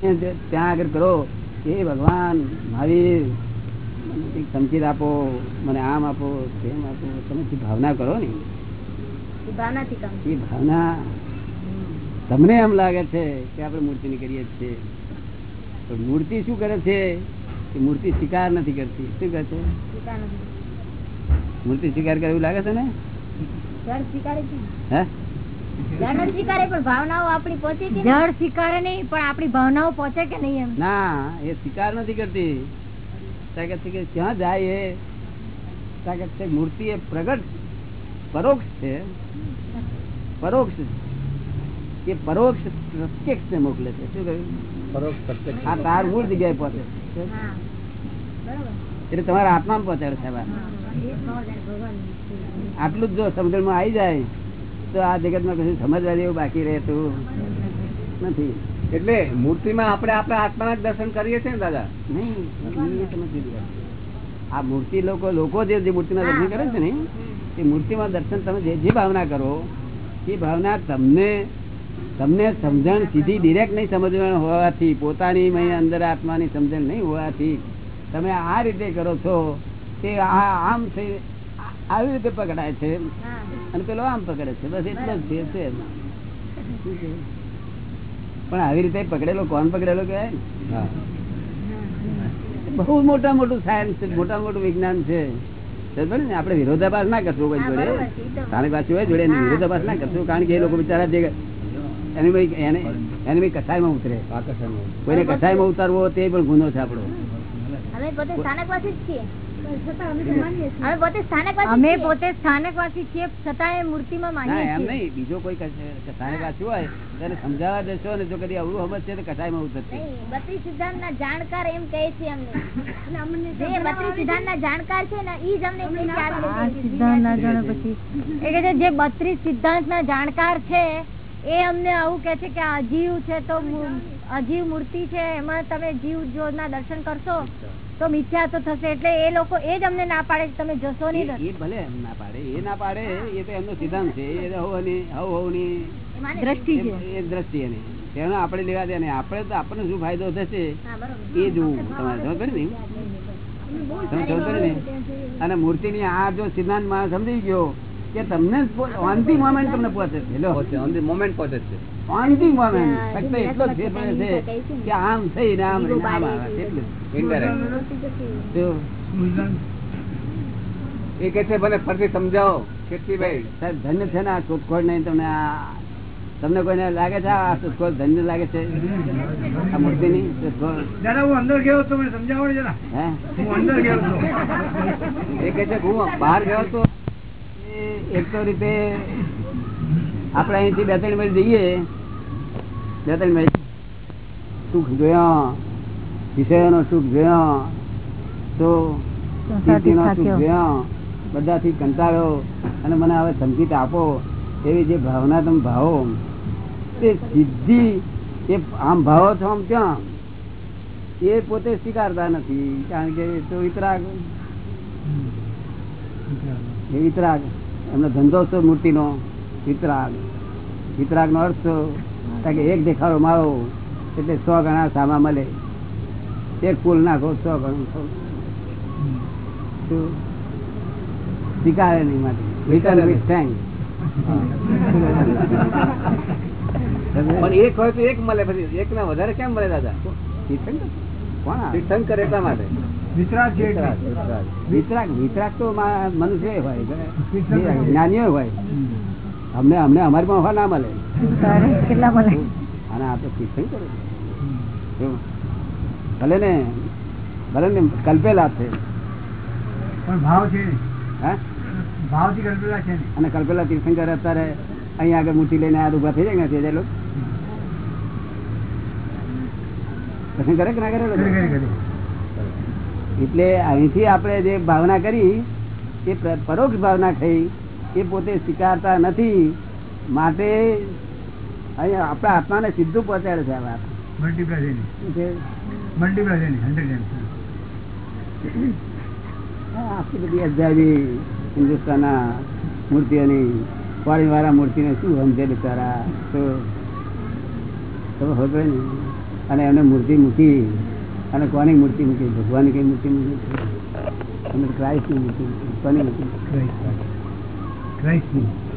ત્યાં આગળ કરો એ ભગવાન મહાવીર મને આપો મને આમ આપો તેમ આપો તમે જે ભાવના કરો ને એ ભાવના તમને એમ લાગે છે કે આપણે મૂર્તિની કરીએ છીએ. પણ મૂર્તિ શું કરે છે? કે મૂર્તિ સ્વીકાર નથી કરતી. શું કરે છે? મૂર્તિ સ્વીકાર કરે એવું લાગે છે ને? સ્વીકારે છે હે? જળ સ્વીકારે પણ ભાવનાઓ આપણી પહોંચે છે જળ સ્વીકારે નહીં પણ આપણી ભાવનાઓ પહોંચે કે નહીં એમ? ના એ સ્વીકાર નથી કરતી. કે ક્યાં જાય એ છે મૂર્તિ એ પ્રગટ પરોક્ષ છે. પરોક્ષ એ પરોક્ષ પ્રત્યક્ષ ને મોકલે છે. શું કહ્યું? આ તાર મૂળ જગ્યાએ પહોંચે છે. એટલે તમારા આત્મા પહોંચાડે ભગવાન. આટલું જ જો સમજણમાં આવી જાય તો આ જગતમાં કશું સમજવા જેવું બાકી રહેતું નથી. એટલે મૂર્તિમાં આપણે આપણા આત્માના જ દર્શન કરીએ છીએ ને દાદા? નહીં. આ મૂર્તિ લોકો લોકો જે મૂર્તિના દર્શન કરે છે ને એ મૂર્તિમાં દર્શન તમે જે જે ભાવના કરો એ ભાવના તમને તમને સમજણ સીધી ડિરેક્ટ નહીં સમજણ હોવાથી પોતાની અંદર આત્માની સમજણ નહીં હોવાથી તમે આ રીતે કરો છો તે આ આમ થઈ આવી રીતે પકડાય છે. હા. અને પેલો આમ પકડે છે. બસ એટલો જ ફેર છે? પણ આવી રીતે પકડેલો કોણ પકડેલો કહેવાય ને? બહુ મોટા મોટું સાયન્સ છે મોટા મોટું વિજ્ઞાન છે. આપણે વિરોધાભાસ ના કરશું કોઈ જોડે. સ્થાનિક સ્થાનિકવાસી હોય જોડે વિરોધાભાસ ના કરશું. કારણ કે એ લોકો બિચારા જે એની ભાઈ એને એની ભાઈ કસાયમાં ઉતરે. કોઈને કસાયમાં ઉતારવો તે પણ ગુનો છે આપણો. અમે પોતે સ્થાનકવાસી જ છીએ. અમે પોતે સ્થાનકવાસી છીએ. પોતે સ્થાનકવાસી છીએ. છતાં એ મૂર્તિમાં માનીએ એમ નહીં. બીજો કોઈ કસાયવાસી હોય તેને સમજાવવા દેશો ને જો કદી અવરું સમજશે તો કસાયમાં ઉતરશે. નહીં, બત્રીસ સિદ્ધાંતના જાણકાર એમ કહે છે અમને. જે બત્રીસ સિદ્ધાંતના જાણકાર છે ને ઈ જ અમને સિદ્ધાંત ના જાણે પછી. એ કે છે જે બત્રીસ સિદ્ધાંત ના જાણકાર છે એ અમને આવું કે છે કે આ જીવ છે તો અજીવ મૂર્તિ છે એમાં તમે જીવ જો ના દર્શન કરશો તો મિથ્યા તો થશે. એટલે એ લોકો એ જ અમને ના પાડે તમે જશો નહીં. એ ભલે એમ ના પાડે એ ના પાડે એ તો એમનો સિદ્ધાંત છે. એ હવની હવ હવની. દ્રષ્ટિ છે. એ- એ દ્રષ્ટિ એની. તેનો આપણે લેવા દે ને. આપણે તો આપણને શું ફાયદો થશે? એ જોવું. તમારે સમજ કરી ને? તમે સમજ કરી ને? અને મૂર્તિની આ જો સિદ્ધાંતમાં સમજી ગયો કે તમને ઓન ધી મોમેન્ટ તમને પહોંચે છે. લો મોમેન્ટ પહોંચે છે. ધી મોમેન્ટ ફક્ત એટલો જ ફેર પડે છે કે આમ થઈ ને આમ રહીને આમ આવે એટલું એ કે છે ભલે ફરતી સમજાવો કીર્તિભાઈ સાહેબ ધન્ય છે ને આ શોધખોળ નહીં તમને આ તમને કોઈને લાગે છે આ શોધખોળ ધન્ય લાગે છે? આ મૂર્તિની શોધખોળ દાદા હું અંદર ગયો તો મને સમજાવો ને જરા. હે? હું અંદર ગયો તો એ કે છે હું બહાર ગયો તો એક તો રીતે આપણે અહીંથી બે ત્રણ મિનિટ જઈએ. સુખ જોયા વિષયોનો સુખ જોયા તો સુખ જોયા બધાથી કંટાળો અને મને હવે સમજીત આપો એવી જે ભાવના તમે ભાવો તે સિદ્ધિ એ આમ ભાવો છો આમ ક્યાં? એ પોતે સ્વીકારતા નથી કારણ કે તો વિતરાગ. એ વિતરાગ. એમનો ધંધો છે મૂર્તિનો વિતરાગ. વિતરાગ નો અર્થ કારણ કે એક દેખાડો મારો એટલે સો ગણા સામા મળે. એક ફૂલ નાખો સો ગણું. સ્વીકારે નહીં માટે. રિટર્ન વિથ થેન્ક્સ પણ એક હોય તો એક મળે પછી એક ના વધારે કેમ મળે દાદા? કોણ? એટલા માટે. વિતરાગ વિતરાગ, તો મનુષ્ય હોય જ્ઞાનીઓ હોય. અમને અમને અમારી પણ ના મળે. કેટલા મળે? અને આ તો તીર્થંકર એવું. ભલે ને ભલે ને કલ્પેલા છે. પણ ભાવ છે ભાવથી કલ્પેલા છે અને કલ્પેલા તીર્થંકર અત્યારે અહીંયા આગળ મૂર્તિ લઈને આ ઊભા થઈ જાય ને તે લોકો? દર્શન કરે કે ના કરી એટલે અહીંથી આપણે જે ભાવના કરી એ પરોક્ષ ભાવના થઈ એ પોતે સ્વીકારતા નથી. માટે અહીંયા આપણા આત્માને સીધું પહોંચાડે છે આ આખી બધી અજાયબી હિન્દુસ્તાનના મૂર્તિઓની પાણી વાળા મૂર્તિને શું સમજે બિચારા? તો તમે ખબર ને અને એમને મૂર્તિ મૂકી અને કોની મૂર્તિ મૂકી? ભગવાનની કઈ મૂર્તિ મૂકી? અમે ક્રાઇસ્ટની મૂર્તિ મૂકી. કોની ક્રાઇસ્ટ ક્રાઇસ્ટની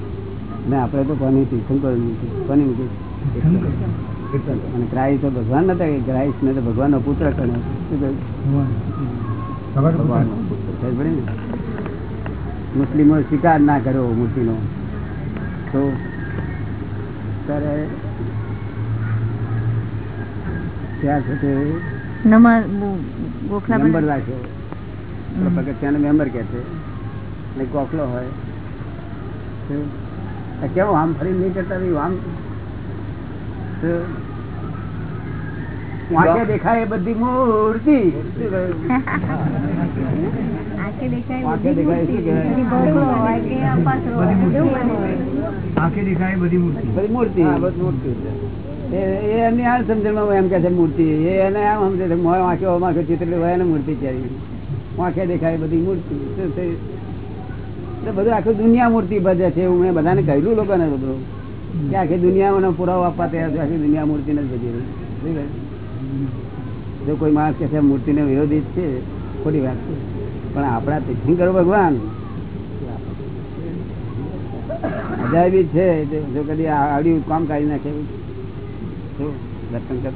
ને આપણે તો કોની તીર્થન કરેલું છે કોની મૂકી અને ક્રાઇસ્ટ ભગવાન નતા કે ક્રાઇસ્ટ ને તો ભગવાનનો પુત્ર ગણ્યો. શું ભગવાનનો પુત્ર. મુસ્લિમો સ્વીકાર ના કર્યો મૂર્તિનો. તો ત્યારે ત્યાં છે તે નમા ગોખલા મેમ્બર રાખ્યો મેમ્બર કે છે. ગોખલો હોય. કેવું આમ ફરી નહીં કરતા આમ વાંકે દેખાય બધી મૂર્તિ. આંખે દેખાય? બધી. આંખે મૂર્તિ. બધી મૂર્તિ. હા, બસ મૂર્તિ છે. એ એ એમની આ સમજણમાં એમ કે છે મૂર્તિ. એને આમ સમજે છે મોં વાંખે વાંખે ચિત્ર એને મૂર્તિ ચાલી વાંખે દેખાય બધી મૂર્તિ. શું થયું? એટલે બધું આખી દુનિયા મૂર્તિ ભજે છે એવું મેં બધાને કહ્યું લોકોને બધું. કે આખી દુનિયાનો પુરાવો આપવા તૈયાર છે આખી દુનિયા મૂર્તિ નથી ભજી રહી જો કોઈ માણસ કે છે મૂર્તિને વિરોધી છે ખોટી વાત છે. પણ આપણા તીર્થંકર ભગવાન. અજાયબી છે જો- જો કદી આવડ્યું કામ કાઢી નાખે દર્શન કર.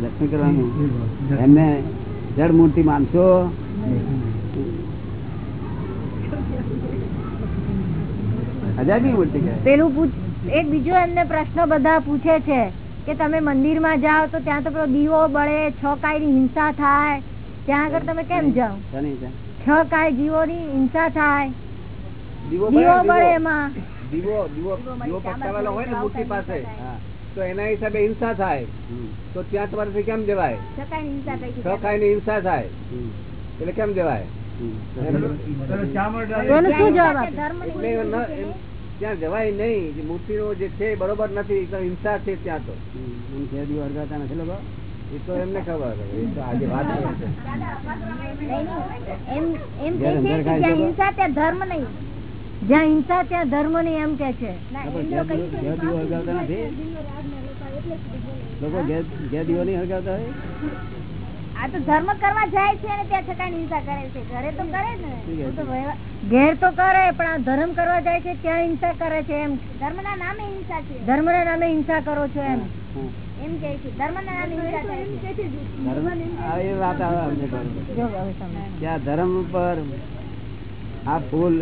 દર્શન કરવાનું. એમને જડ મૂર્તિ માનશો? પેલું એક બીજો એમને પ્રશ્ન બધા પૂછે છે કે તમે મંદિરમાં જાઓ તો ત્યાં તો પેલો દીવો બળે છ કાયની હિંસા થાય. ત્યાં આગળ તમે કેમ જાઓ? છ. કાય જીવોની હિંસા થાય. દીવો બળે, એમાં. દીવો દીવો દીવો પ્રગટાવેલો હોય ને મૂર્તિ પાસે. તો એના હિસાબે હિંસા થાય. તો ત્યાં તમારે કેમ જવાય? છ કાયની હિંસા થાય. એટલે કેમ જવાય? શું જવાબ ત્યાં જવાય નહીં. જે મૂર્તિનો જે છે બરોબર નથી. હિંસા છે ત્યાં તો. છે દીવો નથી લોકો. એ તો એમને ખબર એ તો આજે વાત ધર્મ નહીં. જ્યાં હિંસા ત્યાં ધર્મ નહીં એમ કે છે. લોકો ઘેર દીવો નહીં હળગાવતા હોય. આ તો ધર્મ કરવા જાય છે અને ત્યાં હિંસા કરે છે. ઘરે તો કરે ને. ઘેર તો પણ આ ધર્મ કરવા જાય છે ત્યાં હિંસા કરે છે એમ. ધર્મના નામે હિંસા છે. ધર્મના નામે હિંસા કરો છો એમ. એમ કે છે. ધર્મના નામે હિંસા કરે છે ધર્મ એ વાત આવે ધર્મ ઉપર આ ફૂલ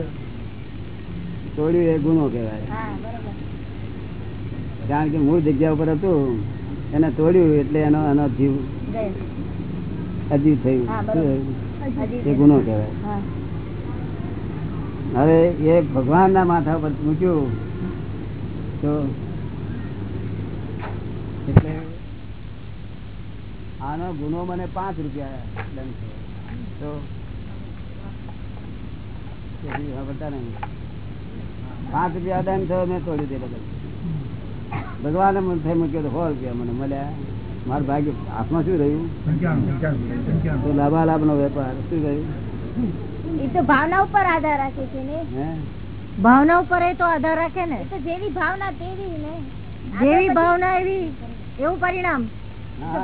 તોડ્યું એ ગુનો કહેવાય. હા કારણ કે મૂળ જગ્યા ઉપર હતું એને તોડ્યું એટલે એનો એનો જીવ અજીવ થયું. એ ગુનો કહેવાય. હવે એ ભગવાનના માથા પર પૂછ્યું તો એટલે આનો ગુનો મને પાંચ રૂપિયા દંડ થયો. તો પાંચ રૂપિયા દંડ થયો મેં તોડી તે બદલ ભગવાને મને થઈ મૂક્યો તો સો રૂપિયા મને મળ્યા. મારું ભાગ્ય હાથમાં શું રહ્યું? તો લાભાલાભ નો વેપાર શું રહ્યું? એ તો ભાવના ઉપર આધાર રાખે છે ને. ભાવના ઉપર એ તો આધાર રાખે ને. તો જેવી ભાવના તેવી ને. જેવી ભાવના એવી એવું પરિણામ.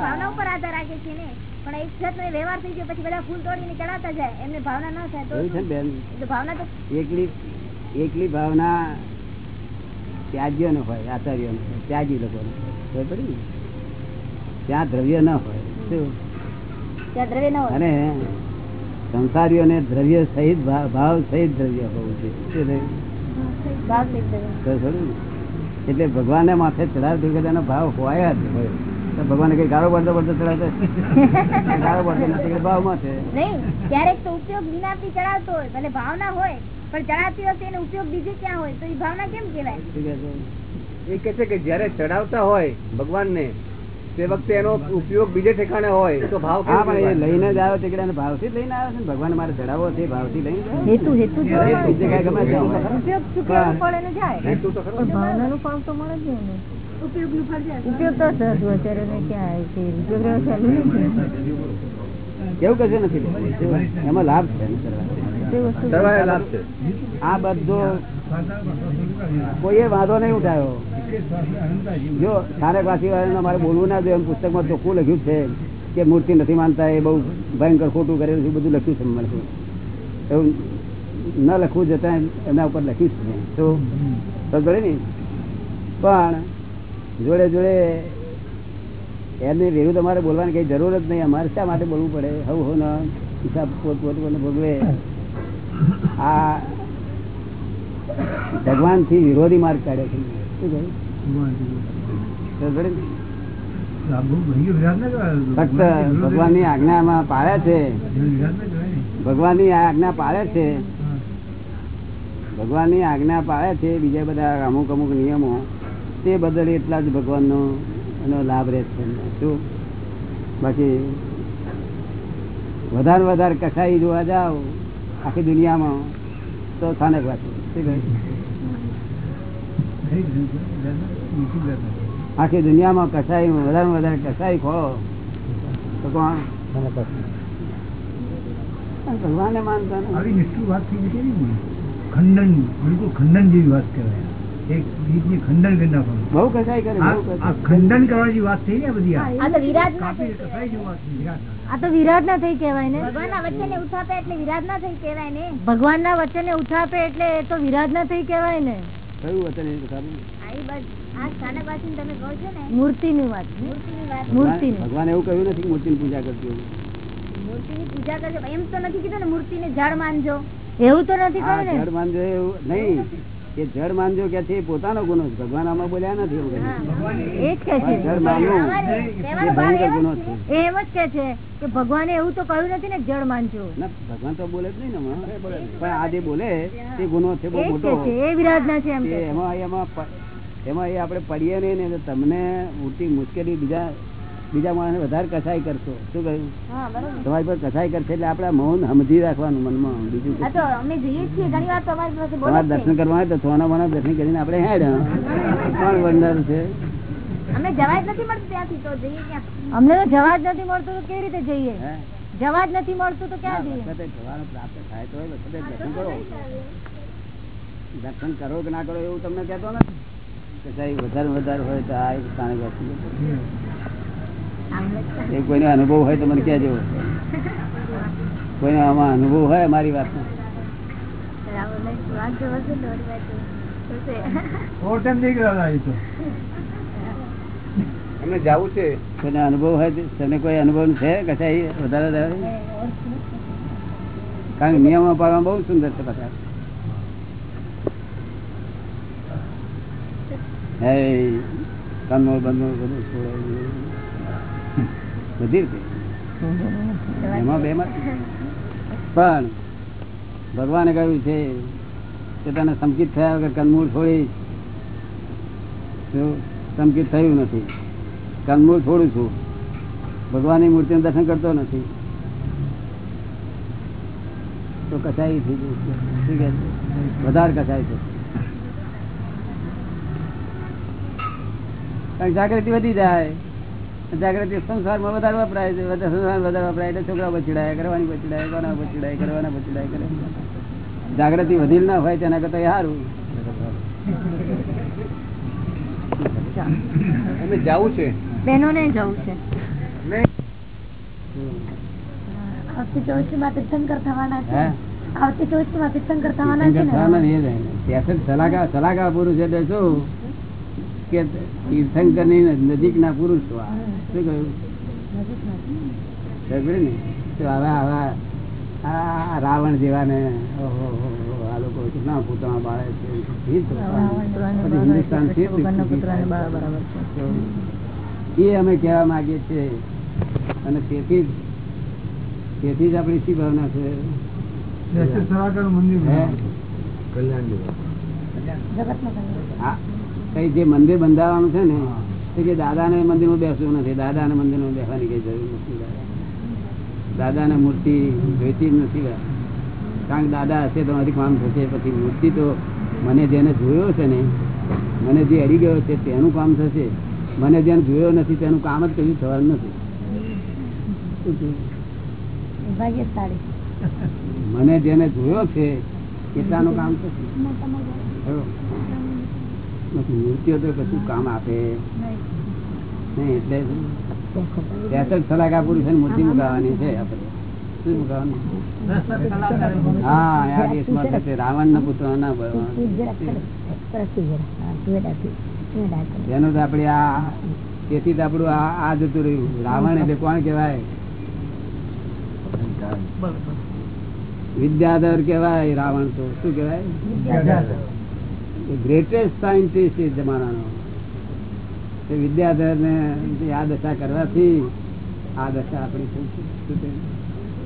ભાવના ઉપર આધાર રાખે છે ને. પણ એક છત નો વ્યવહાર થઈ ગયો પછી બધા ફૂલ તોડીને ચડાવતા જાય. એમને ભાવના ન થાય તો એવું છે ને બેન? એ તો ભાવના તો એકલી એકલી ભાવના ત્યાજ્ય હોય આચાર્ય ત્યાજી લોકો ખબર પડી ને? ત્યાં દ્રવ્ય ન હોય. અને સંસારીઓને દ્રવ્ય સહિત ભાવ સહિત દ્રવ્ય હોવું છે? ને? એટલે ભગવાનને માથે ચડાવતી એનો ભાવ હોય જ હોય. તો ભગવાને કઈ ગાળો પડતો પડતો ચડાવતો ગાળો પડતો નથી ભાવમાં છે. ક્યારેક તો ઉપયોગ વિનાથી ચડાવતો હોય ભલે ભાવના હોય પણ ચડાવતી વખતે એનો ઉપયોગ બીજે ક્યાં હોય? તો એ ભાવના કેમ છે? એ કે છે કે જયારે ચડાવતા હોય ભગવાનને તે વખતે એનો ઉપયોગ બીજે ઠેકાણે હોય તો ભાવ હા પણ એ લઈને જ આવ્યો તીકડે ભાવથી જ લઈને આવ્યો છે ને? ભગવાન મારે ચડાવો છે ભાવથી લઈને હેતુ હેતુ એ બીજે કાંઈ ગમે. ઉપયોગ જાય. હેતુ તો ખરો ભાવનાનું ફળ તો મળે જ ને ઉપયોગ તો સહજ અત્યારે ને ક્યાં આવે છે? ઉપયોગ રહ્યો ચાલુ નથી એવું કશું નથી એમાં છે. લાભ છે. આ બધો કોઈએ વાંધો નહીં ઉઠાયો જો સ્થાનકવાસી વાળાને મારે બોલવું ના જોઈએ, એમ પુસ્તકમાં ચોખ્ખું લખ્યું છે કે મૂર્તિ નથી માનતા, એ બહુ ભયંકર ખોટું કરેલું છે બધું લખ્યું છે મને. એવું ન લખવું જતા એના ઉપર લખ્યું છે તો ખબર ને. પણ જોડે જોડે એમની વિરુદ્ધ અમારે બોલવાની કઈ જરૂર જ નહીં. અમારે શા માટે બોલવું પડે? હવ હો ના હિસાબ પોત પોત ભોગવે. આ ભગવાનથી વિરોધી માર્ગ કાઢ્યો છે. શું કહ્યું? સમજે ભગવાનની આજ્ઞામાં પાળે છે. ભગવાનની આજ્ઞા પાળે છે. ભગવાનની આજ્ઞા પાળે છે બીજા બધા અમુક અમુક નિયમો. તે બદલ એટલા જ ભગવાનનો એનો લાભ રહે છે. શું? બાકી વધારે વધારે કસાઈ જોવા જાઓ આખી દુનિયામાં તો સ્થાનક વાત? આખી દુનિયામાં કસાઈ વધારે વધારે કસાઈ ખો તો કોણ? ભગવાનને માનતા આવી નિષ્ઠુર વાત થઈ ગઈ ખંડન બિલકુલ ખંડન જેવી વાત કહેવાય. એક ગીતની ખંડન કરી નાખવાનું. બહુ કસાઈ કરે આ. ખંડન કરવાની વાત થઈ ને બધી આ. તો વિરાટ ના થઈ કસાઈ જેવી વાત વિરાટ આ તો વિરાટ ના થઈ કહેવાય ને. ભગવાન ના વચ્ચે ને ઉઠાપે એટલે વિરાટ ના થઈ કહેવાય ને. ભગવાન ના વચને ઉઠાપે એટલે તો વિરાટ ના થઈ કહેવાય ને. કયું વચન એ ને મૂર્તિ ની વાત ભગવાન એવું કહ્યું નથી કે મૂર્તિની પૂજા કરજો મૂર્તિની પૂજા કરજો એમ તો નથી કીધું ને મૂર્તિને જળ માનજો. એવું તો નથી કહ્યું જળ માનજો એવું નહીં. એ જળ માનજો કે છે? પોતાનો ગુનો છે. ભગવાન આમાં બોલ્યા નથી એવું. એ જ કે છે. જળ માનવું એ ભયંકર ગુનો છે. છે. એમ જ કે છે કે ભગવાને એવું તો કહ્યું નથી ને જળ માનજો. ના ભગવાન તો બોલે જ નહીં ને પણ આ જે બોલે તે ગુનો છે બહુ મોટો. કે છે. એ વિરાજના છે એમ કે કે છે. એમાં એમાં એમાં એ આપણે પડીએ નહીં ને તમને મોટી મુશ્કેલી બીજા બીજા માણસ વધારે કસાઈ કરશો. શું કહ્યું? તમારી પર કસાઈ કરશે એટલે આપડે મૌન સમજી રાખવાનું મનમાં. બીજું તમારે દર્શન કરવા હોય તો સોના મોના દર્શન કરીને આપણે હેડ. કોણ વંડર છે? અમે જવા જ નથી મળતું ત્યાંથી તો જઈએ ક્યાં? અમને તો જવા જ નથી મળતું તો કેવી રીતે જઈએ? હે? જવા જ નથી મળતું તો ક્યાં જઈએ? વખતે જવાનું પ્રાપ્ત થાય તો વખતે દર્શન કરો. દર્શન કરો કે ના કરો એવું તમને કહેતો નથી? વધારે વધારે હોય તો આ એક સ્થાનિક વસ્તુ એ અનુભવ હોય તો મને કહેજો. કોઈનો આમાં અનુભવ હોય મારી વાતનો એમને જવું છે. કોઈનો અનુભવ હોય તમને કોઈ અનુભવ છે? કસાઈ વધારે કારણ કે નિયમો પાડવા બહુ સુંદર છે બધા હે કનોળ બંધોળ બધું છોડાય. બધી રીતે. એમાં બે પણ ભગવાને કહ્યું છે કે તને સંકિત થયા વગર કનમૂળ છોડીશ. સંકિત થયું નથી. કનમૂળ છોડું છું. ભગવાનની મૂર્તિનું દર્શન કરતો નથી. તો કસાઈ થઈ ગયું? વધારે કસાય છે? કારણ જાગૃતિ વધી જાય. જાગૃતિ સંસારમાં વધારે વપરાય છે. સંસાર વધારે વપરાય એટલે છોકરા બચડાય કરવાની બચડાય કોના બચડાય કરવાના બચડાય કરે. જાગૃતિ વધી ના હોય તેના કરતા એ સારું. એમને જવું છે? બહેનોને જવું છે. આવતી ચોવીસમાં તીર્થંકર થવાના છે. આવતી ચોવીસમાં તીર્થંકર થવાના છે પુરુષ એટલે શું? કે તીર્થંકરની નજીક ના પુરુષ શું કહ્યું? ને તો હવે હવે આ રાવણ જેવા ને આ લોકો કેટલા પૂતળા બાળે છે? હિન્દુસ્તાન એ અમે કહેવા માંગીએ છીએ. અને તેથી જ તેથી જ આપણી શી ભાવના છે? દર્શન કઈ જે મંદિર બંધાવવાનું છે ને તે કે દાદા ને મંદિરમાં બેસવું નથી દાદા ને મંદિરમાં બેસવાની કઈ જરૂર નથી દાદા. ને મૂર્તિ જોઈતી જ નથી કારણ કે દાદા હશે તો મારી કામ થશે પછી મૂર્તિ તો મને જેને જોયો છે ને મને જે અડી ગયો છે તેનું કામ થશે. મને જેને જોયો નથી તેનું કામ જ કશું થવાનું નથી. મને જેને જોયો છે એટલાનું કામ થશે. મૂર્તિઓ તો કશું કામ આપે. નહીં. એટલે ત્રેસઠ સલાકા પુરુષ મૂર્તિ મુકાવાની છે આપણે. હા આ દેશમાં થશે રાવણ ના પુત્ર ના એનું તો આપડે આ તેથી તો આપણું આ જતું રહ્યું. રાવણ એટલે કોણ કેવાય વિદ્યાધર કેવાય રાવણ તો. શું કહેવાય? ગ્રેટેસ્ટ સાયન્ટિસ્ટ એ જમાનાનો તે વિદ્યાધરને આ દશા કરવાથી આ દશા આપણી શું છે?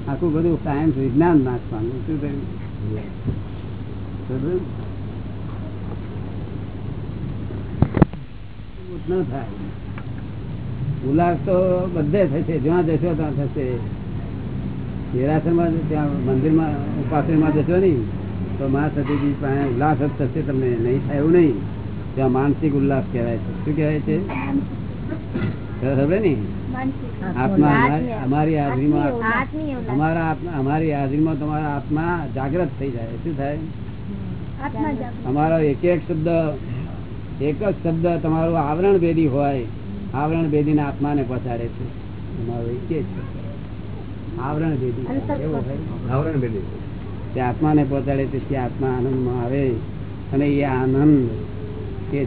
આખું બધું સાયન્સ વિજ્ઞાન નાખવાનું, શું થયું ન થાય. ઉલ્લાસ તો બધે થશે, જ્યાં જશો ત્યાં થશે. દેરાસરમાં ત્યાં મંદિરમાં, ઉપાસણીમાં જશો નહીં. તો મા સતીજી પાસે ઉલ્લાસ જ થશે તમને નહીં થાય એવું નહીં. ત્યાં માનસિક ઉલ્લાસ કહેવાય છે. શું કહેવાય છે? ખબર ને? આત્મા અમારી- અમારી હાજરીમાં અમારા અમારી હાજરીમાં તમારા આત્મા જાગ્રત થઈ જાય. શું થાય? અમારો એક એક શબ્દ એક જ શબ્દ તમારું આવરણ ભેદી હોય આવરણ ભેદીને આત્માને પહોંચાડે છે. તમારો એક જ આવરણ ભેદી? આવરણ ભેદી. તે આત્માને પહોંચાડે તેથી આત્મા આનંદમાં આવે અને એ આનંદ એ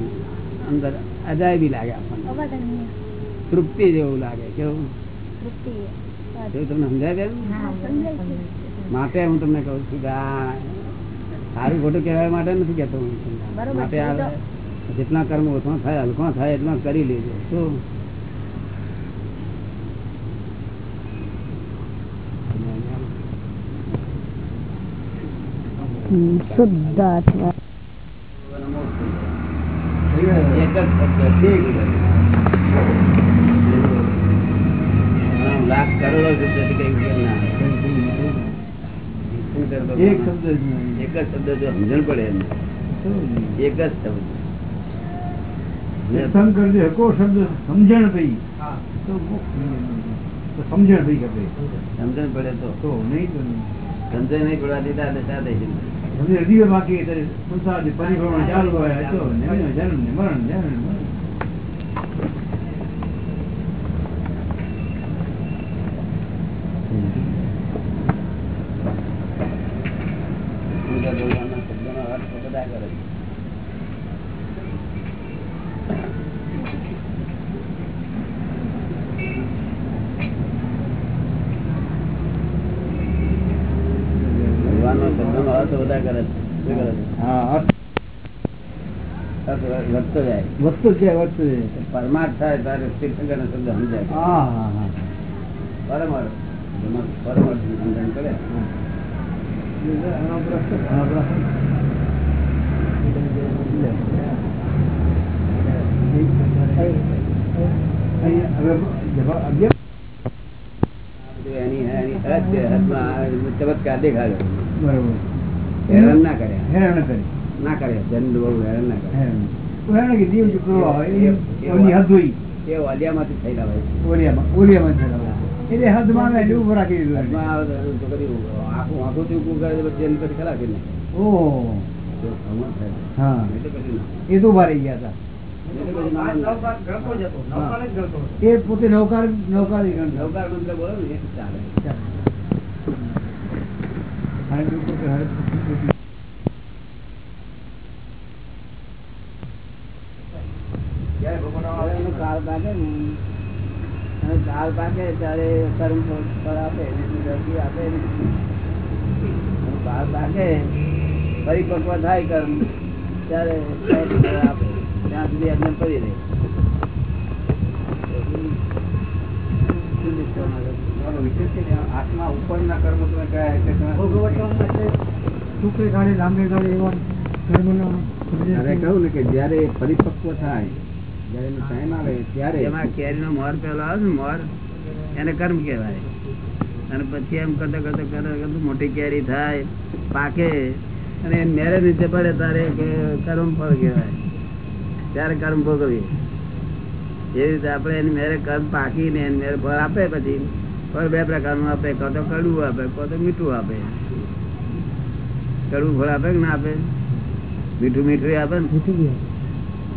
અંદર અજાયબી લાગે આપણને. તૃપ્તિ જેવું લાગે. કેવું? તમને સમજાય બેન. માટે હું તમને કહું છું કે આ સારું ખોટું કહેવા માટે નથી કહેતો હું તમને. માટે જેટલા કર્મ ઓછા થાય હલકો થાય એટલા કરી લેજો. શું? શુદ્ધ આત્મા એક જ શબ્દ ઠીક લાખ કરોડો શબ્દથી કઈ ઉકેલ ના આવે. શું કરતો? એક શબ્દ જ નહીં. એક જ શબ્દ જો સમજણ પડે એમ. એક જ શબ્દ શંકર જે હકો શબ્દ સમજણ થઈ તો મોક્ષ નહીં. તો સમજણ થઈ શકે સમજણ પડે તો તો નહીં તો નહીં. સમજણ નહીં પડવાથી તો આ દશા સમજણ હજી બાકી પરિભ્રમણ ચાલુ હોય તો જન્મ ને મરણ જન્મ મરણ પૂજા ભગવાનના શબ્દનો અર્થ બધા કરે છે. ભગવાનનો શબ્દનો અર્થ બધા કરે છે. શું કરે છે? હા અર્થ અર્થ વધતો જાય વસ્તુ છે વસ્તુ છે. પરમાર્થ થાય ત્યારે તીર્થંકરનો શબ્દ સમજાય. હા હા હા પરમાર્થ. સમજણ કરે. ચમત્કાર દેખાડ્યો બરોબર. હેરાન ના કર્યા હેરાન કરે. ના કર્યા જન બહુ હેરાન ના કર્યા હેરાન હેરાન કે દેવ જો હોય એની એની હદ હોય એ વાલિયામાંથી થયેલા હોય ઓલિયામાં ઓલિયામાં થયેલા એટલે હદમાં એટલે ઊભો રાખી દીધું એને. હદમાં આવે તો તો આખું આખું થી ઊભું કરે પછી એને પછી ખરા કરી નાખે. ઓહ જો ભ્રમણ થાય. હા. એટલે પછી ના. એ તો ઊભા રહી ગયા હતા. એ પોતે નૌકાર નૌકાર નૌકાર નવકાર મંત્ર બોલો ને એ ચાલે. કાળ પાકે ને અને કાળ પાકે ત્યારે કર્મ ફળ આપે ને આપે ને. એનો પાકે પરિપક્વ થાય કર્મ ત્યારે આપે ત્યાં સુધી એમને પડી રહે આત્મા ઉપરના કર્મ તમે કયા એટલે તમે ટૂંકે ગાળે લાંબે ગાળે એવા કર્મના અરે કહું ને કે જયારે પરિપક્વ થાય ત્યારે એમાં કેરીનો મોર પેલો આવે ને મોર એને કર્મ કહેવાય. અને પછી એમ કરતા કરતા કરતા કરતા મોટી કેરી થાય પાકે અને મેરે નીચે પડે તારે કે કર્મ ફળ કહેવાય. ત્યારે કર્મ ભોગવીએ. એ રીતે આપણે એની મેરે કર્મ પાકીને એની મેરે ફળ આપે પછી ફળ બે પ્રકારનું આપે કાં તો કડવું આપે કાં તો મીઠું આપે. કડવું ફળ આપે કે ના આપે? મીઠું મીઠું આપે ને?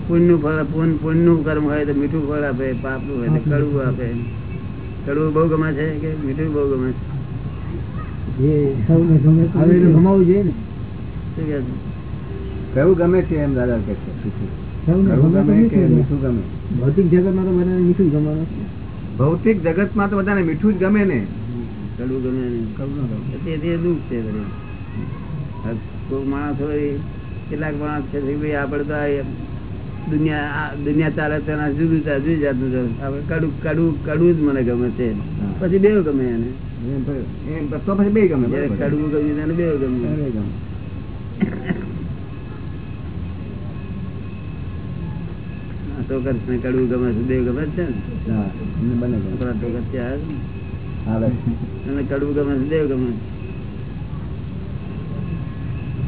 પુણ્યનું ફળ પુણ્ય પુણ્યનું કર્મ હોય તો મીઠું ફળ આપે પાપનું હોય તો કડવું આપે. કડવું બહુ ગમે છે કે મીઠું બહુ ગમે છે? હવે જોઈએ ને. શું કહે કયું ગમે છે એમ દાદા કે છે પૂછ્યું. સૌને કડવું તો ગમે કે મીઠું મીઠું ગમે? ભૌતિક જગતમાં બધાને મીઠું ગમવાનું ભૌતિક જગતમાં તો બધાને મીઠું જ ગમે ને. કડવું ગમે ને. કડવું ગમે. દુઃખ છે. કોઈ માણસ હોય કેટલાક માણસ છે કે ભાઈ આપણે તો દુનિયા દુનિયા ચાલે છે એના જુદું જુદી જાતનું ચાલે. કડું કડવું કડવું કડવું જ મને ગમે છે. પછી બેવ ગમે એને. તો- પછી બે ગમે કડવું ગમ્યું એને બે ગમે. આ તો કૃષ્ણ કડવું ગમે છે બેવ ગમે છે ને? બંને તો. હાલે. અને કડવું ગમે છે દેવ ગમે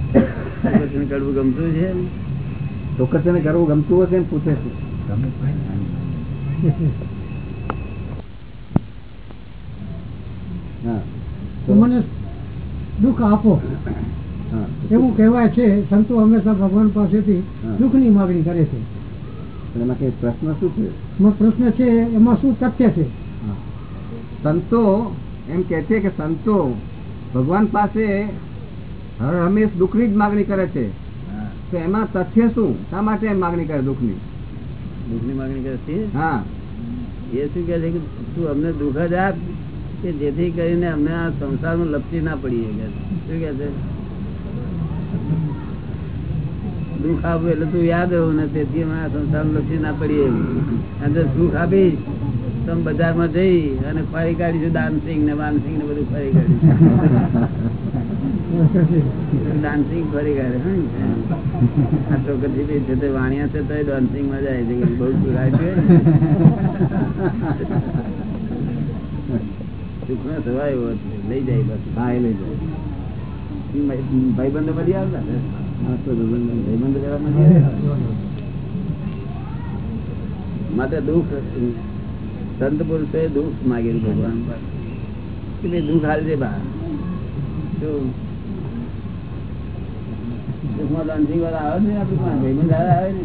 કૃષ્ણ કડવું ગમતું છે ચોક્કસ એને કરવું ગમતું હશે ને પૂછે છે. મને દુઃખ આપો. એવું કહેવાય છે સંતો હંમેશા ભગવાન પાસેથી. દુઃખની માગણી કરે છે. એમાં કઈ પ્રશ્ન શું છે? એમાં પ્રશ્ન છે એમાં શું તથ્ય છે? સંતો એમ કે છે કે સંતો ભગવાન પાસે હર હંમેશ દુઃખની જ માગણી કરે છે. તો એમાં તથ્ય શું? શા માટે એમ માગણી કરે દુઃખની? દુઃખની માંગણી કરે છે? હા. એ શું કે છે કે તું અમને દુઃખ જ આપ કે જેથી કરીને અમને આ સંસારમાં લપસી ના પડીએ કે શું કે છે? દુઃખ આપવું એટલે તું યાદ રહું ને તેથી અમે આ સંસારમાં લપસી ના પડીએ અને સુખ આપીશ તો અમે બજારમાં જઈ અને ફરી કાઢીશું દાનસિંહ ને વાનસિંહ ને બધું ફરી કાઢીશું. દાનસિંહ ફરી કદી બી છે તે વાણિયા છે તોય દાનસિંહમાં જાય છે બહુ સુખ આપ્યું હોય ને. સુખ નો સ્વભાવ એવો લઈ જાય બસ હા એ લઈ જાય. ભાઈબંધો મળી આવતા? ને હા તો ભગવાન ભાઈબંધો જરા મળી આવે? માટે દુઃખ સંત પુરુષો દુઃખ માગેલું ભગવાન. પર હાલ છે દુઃખ બા. શું? દુઃખમાં દાનસિંહ વાળા આવે ને આપણી પાસે? ભાઈબંધ આવે આવે ને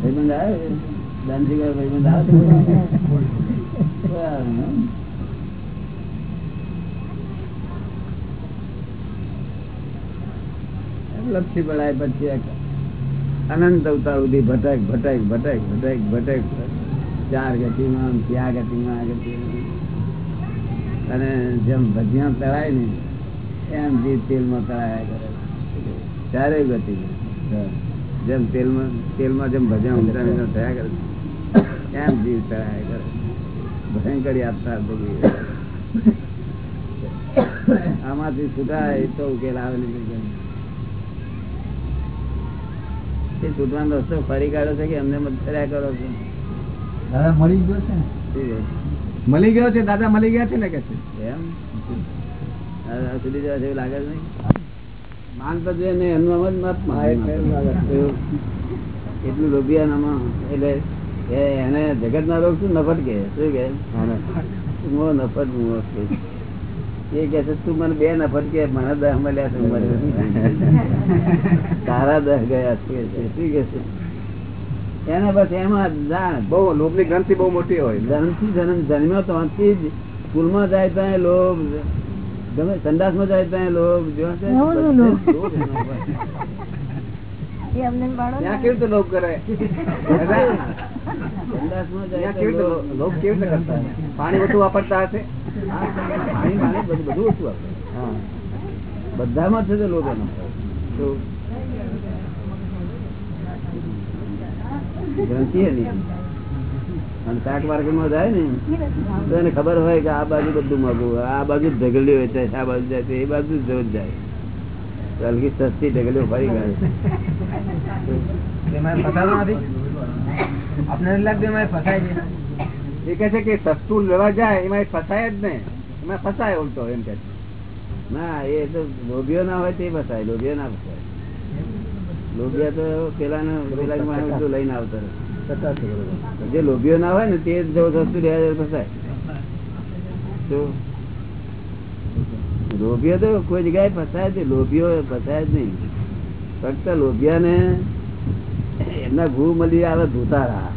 ભાઈબંધ આવે? દાનસિંહ વાળા ભાઈબંધ આવે બરાબર. લપસી પડાય પછી એક અનંત અવતાર સુધી ભટક ભટક ભટક ભટક ભટક. ચાર ગતિમાં ત્યાં ગતિમાં, આ ગતિમાં. અને જેમ ભજીયા તળાય ને, એમ જે તેલમાં તળાયા કરે ચારે ગતિ જેમ તેલમાં તેલમાં જેમ ઉમટા ને થયા કરે એમ જીવ થયા કરે ભયંકર આપતા ભોગવી આમાંથી છૂટાય તો ઉકેલ આવે નહીં. એ છૂટવાનો રસ્તો ફરી કાઢો છે કે એમને મત કરો છો? દાદા મળી ગયો છે? મળી ગયો છે? દાદા મળી ગયા છે ને કે છે? એમ? સુધી જવા જેવું લાગે નહીં. જ મત એટલે લોભિયાનામાં એટલે એને જગત ના રોગ શું નફટ કે શું કે મો નફટ મો એ કે છે તું મને બે નફટ કે મને દહ મળ્યા છે તારા દહ ગયા છે શું કે છે? એને બસ એમાં જાણ. બહુ લોભની ગ્રંથિ બહુ મોટી હોય. જન્મથી જન્મ જન્મ્યો તો સ્કૂલમાં જાય ત્યાં લોભ ગમે સંડાસમાં જાય ત્યાં બાળો ત્યાં કેવી રીતે લોભ કરે સંડાસમાં જાય ત્યાં તો કેવી રીતે લોભ. લોભ? કેવી રીતે કરતા પાણી બધું વાપરતા હશે? પાણી પાણી બધું બધું ઓછું હા. બધામાં છે તો ગ્રંથિ. અને શાક માર્કેટમાં જાય ને તો એને ખબર હોય કે આ બાજુ બધું માગું આ બાજુ ઢગલીઓ વેચાય છે, આ બાજુ જાય તો એ બાજુ જ જાય. હલકી સસ્તી ઢગલીઓ ફરી ગઈ એ કહે છે કે સસ્તું લેવા જાય એમાં ફસાય જ ને એમાં ફસાય ઉલટો એમ કે ના એ તો લોભીઓ ના હોય તે ફસાય લોભીઓ ના ફસાય. લોભિયા તો પેલા પેલા બધું લઈને આવતો. જે લોભીઓ ના હોય ને તે લોભીઓ તો કોઈ જગ્યાએ ફસાય જ લોભીઓ ફસાય જ નહીં. ફક્ત લોભિયાને એમના ગુરુ મળી આવે ધોતારા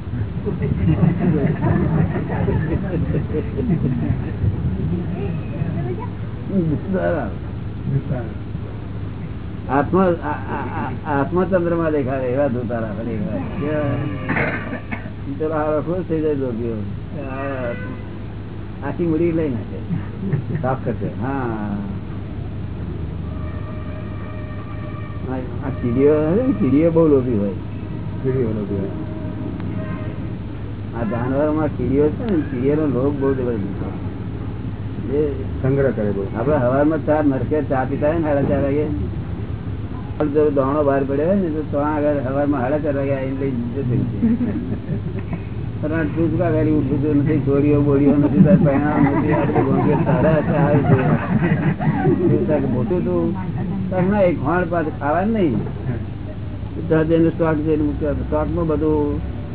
ધોતારા. આત્મા આ- આ- આ- આત્મચંદ્રમાં દેખાડે એવા ધોતારા ચલો આ ખુશ થઈ જાય જોગીઓ આખી મૂડી લઈ નાખે. સાફ કરશે. હા. કીડીઓ હોય કીડીઓ બહુ લોભી હોય. આ જાનવરોમાં કીડીઓ છે ને કીડીઓનો લોભ બહુ જબરદસ્ત હોય. સંગ્રહ કરે આપડે હવામાં ચા નરકે ચા પીતા હોય ને સાડા ચાર વાગે. જો દાણો બહાર પડ્યો ને, તો તો આગળ હવારમાં હાડા વાગે આવીને લઈ જતું. પણ બધું ત્યાં